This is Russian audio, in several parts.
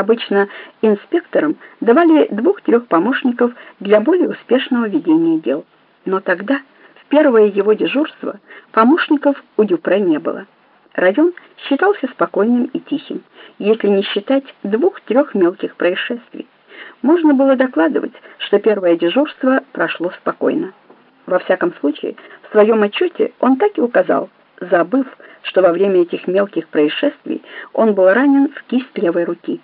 Обычно инспекторам давали двух-трех помощников для более успешного ведения дел. Но тогда, в первое его дежурство, помощников у Дюпре не было. Район считался спокойным и тихим, если не считать двух-трех мелких происшествий. Можно было докладывать, что первое дежурство прошло спокойно. Во всяком случае, в своем отчете он так и указал, забыв, что во время этих мелких происшествий он был ранен в кисть левой руки.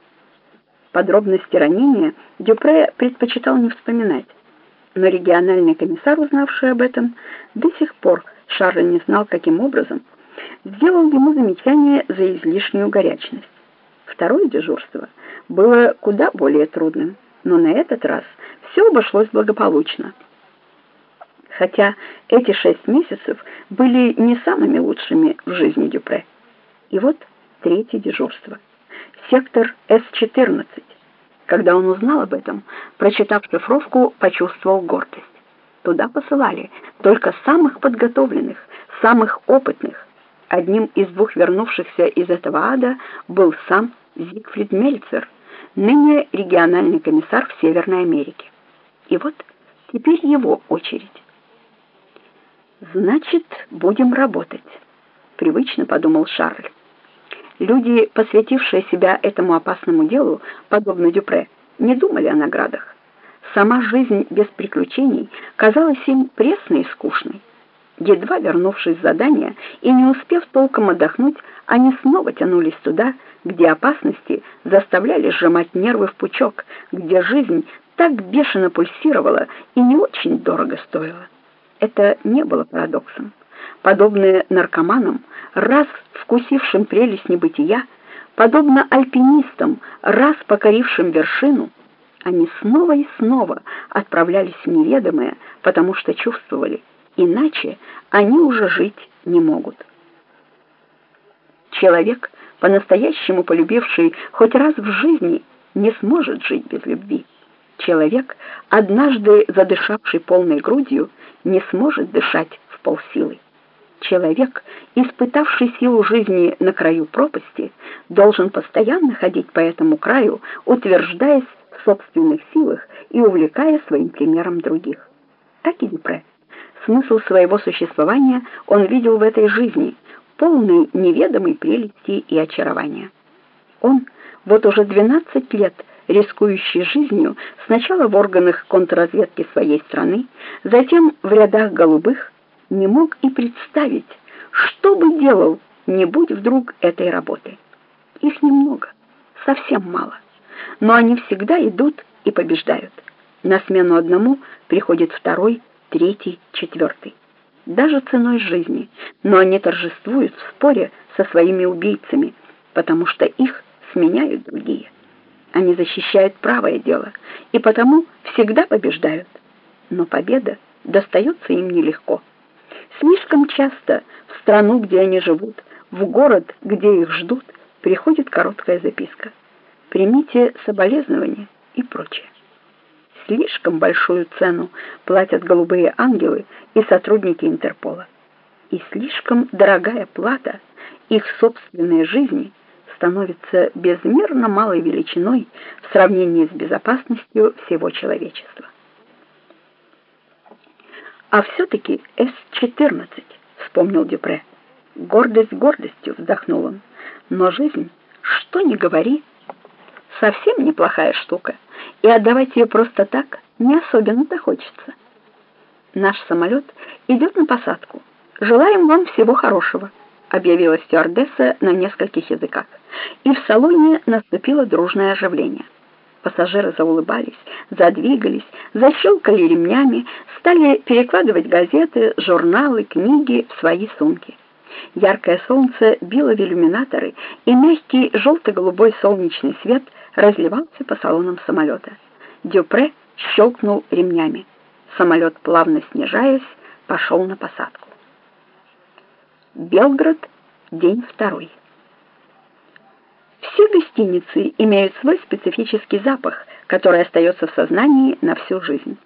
Подробности ранения Дюпре предпочитал не вспоминать, но региональный комиссар, узнавший об этом, до сих пор Шарль не знал, каким образом, сделал ему замечание за излишнюю горячность. Второе дежурство было куда более трудным, но на этот раз все обошлось благополучно. Хотя эти шесть месяцев были не самыми лучшими в жизни Дюпре. И вот третье дежурство. Сектор С-14. Когда он узнал об этом, прочитав шифровку, почувствовал гордость. Туда посылали только самых подготовленных, самых опытных. Одним из двух вернувшихся из этого ада был сам Зигфрид Мельцер, ныне региональный комиссар в Северной Америке. И вот теперь его очередь. Значит, будем работать, привычно подумал Шарль. Люди, посвятившие себя этому опасному делу, подобно Дюпре, не думали о наградах. Сама жизнь без приключений казалась им пресной и скучной. Едва вернувшись с задания и не успев толком отдохнуть, они снова тянулись туда, где опасности заставляли сжимать нервы в пучок, где жизнь так бешено пульсировала и не очень дорого стоила. Это не было парадоксом. Подобные наркоманам, раз вкусившим прелесть небытия, подобно альпинистам, раз покорившим вершину, они снова и снова отправлялись в неведомое, потому что чувствовали, иначе они уже жить не могут. Человек, по-настоящему полюбивший хоть раз в жизни, не сможет жить без любви. Человек, однажды задышавший полной грудью, не сможет дышать в полсилы. Человек, испытавший силу жизни на краю пропасти, должен постоянно ходить по этому краю, утверждаясь в собственных силах и увлекая своим примером других. Так и Дюпре. Смысл своего существования он видел в этой жизни, полной неведомой прелести и очарования. Он вот уже 12 лет рискующий жизнью сначала в органах контрразведки своей страны, затем в рядах голубых, не мог и представить, что бы делал, не будь вдруг этой работы. Их немного, совсем мало, но они всегда идут и побеждают. На смену одному приходит второй, третий, четвертый. Даже ценой жизни, но они торжествуют в споре со своими убийцами, потому что их сменяют другие. Они защищают правое дело и потому всегда побеждают. Но победа достается им нелегко. Слишком часто в страну, где они живут, в город, где их ждут, приходит короткая записка. Примите соболезнования и прочее. Слишком большую цену платят голубые ангелы и сотрудники Интерпола. И слишком дорогая плата их собственной жизни – становится безмерно малой величиной в сравнении с безопасностью всего человечества. А все-таки С-14, вспомнил Дюпре. Гордость гордостью, вздохнул он. Но жизнь, что ни говори, совсем неплохая штука, и отдавать ее просто так не особенно-то хочется. Наш самолет идет на посадку. Желаем вам всего хорошего объявила стюардесса на нескольких языках, и в салоне наступило дружное оживление. Пассажиры заулыбались, задвигались, защелкали ремнями, стали перекладывать газеты, журналы, книги в свои сумки. Яркое солнце било в иллюминаторы, и мягкий желто-голубой солнечный свет разливался по салонам самолета. Дюпре щелкнул ремнями. Самолет, плавно снижаясь, пошел на посадку. Белград, день второй. Гостиницы имеют свой специфический запах, который остается в сознании на всю жизнь.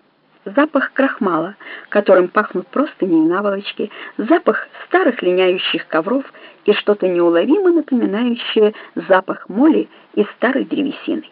Запах крахмала, которым пахнут простыни и наволочки, запах старых линяющих ковров и что-то неуловимо напоминающее запах моли и старой древесины.